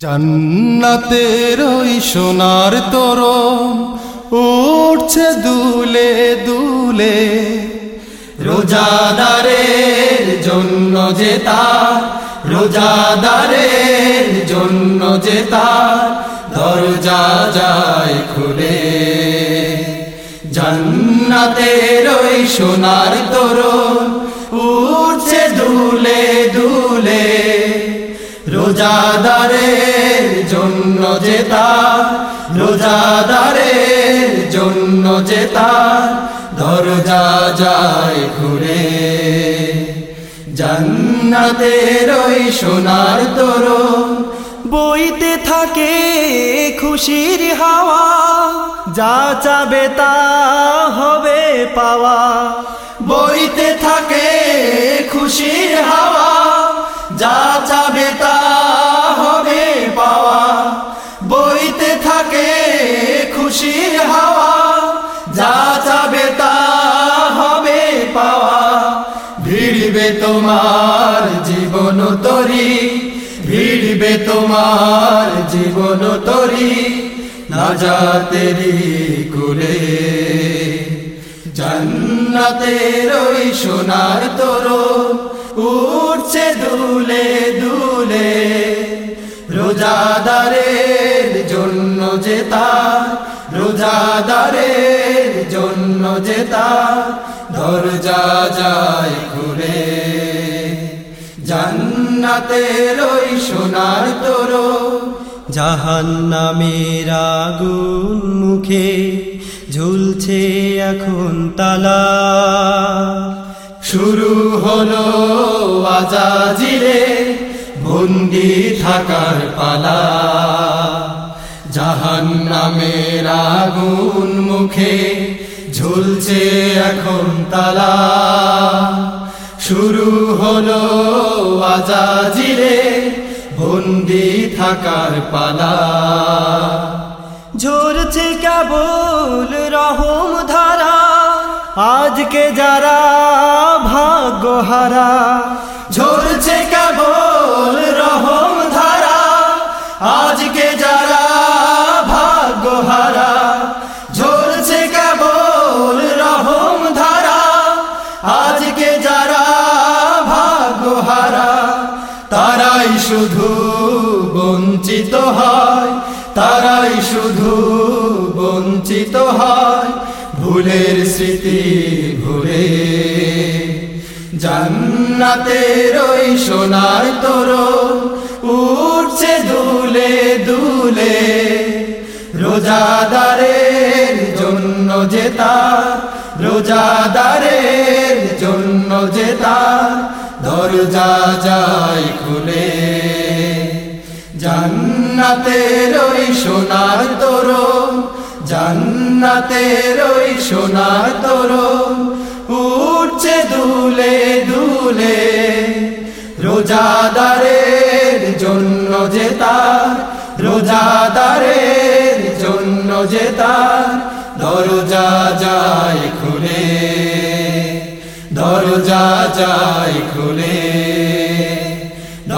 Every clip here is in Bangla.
জান্নাতের ওই সোনার তোর উঠছে দুলে দুলে। রোজাদারের জন্য তার, রোজাদারের জন্য তার দরজা যায় খুলে। জান্নাতের ওই সোনার তোরণ রোজাদারের জন্য তার, রোজাদারের জন্য তার, দরজা যায় ঘুরে জান্নাতের ওই সোনার তোরণ বইতে থাকে খুশির হাওয়া, যা চাবে তা হবে পাওয়া। বইতে থাকে খুশির হাওয়া, যা চাবে তা জীবন তরি, ভিড়বে তোমার জীবন তরি, না যা তেরি কুলে। জান্নাতের ওই সোনার তোর উঠছে দুলে দুলে। রোজাদারের জন্য যে তার, রোজাদারের জন্য যে তার, দরজা যায় খুলে। জান্নাতের ওই সোনার তোর, জাহান্নামের আগুন মুখে ঝুলছে এখন তালা। শুরু হলো আজাজিরে বন্দি থাকার পালা। জাহান নামের আগুন মুখে ঝুলছে এখন তালা। শুরু হলো আজাজিরে বন্দি থাকার পালা। ঝরছে কেবল রহম ধারা আজকে যারা ভাগ্যহারা শুধু বঞ্চিত হয়, তারাই শুধু বঞ্চিত হয়, ভুলের স্মৃতি ভুলে। জান্নাতের ওই সোনার তোর উঠছে দুলে দুলে, রোজাদারের জন্য তার, রোজাদারের জন্য তার, দরজা যায় খুলে। জান্নাতের ওই সোনার তোর জান্নাতের ওই সোনার তোর উঠছে দুলে দুলে রোজাদারের জন্য যে তার, রোজাদারের জন্য যে তার, দরজা যায় খুলে, দরজা যায় খুলে।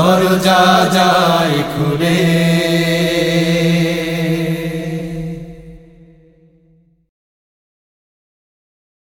দরজা যায় খুলে।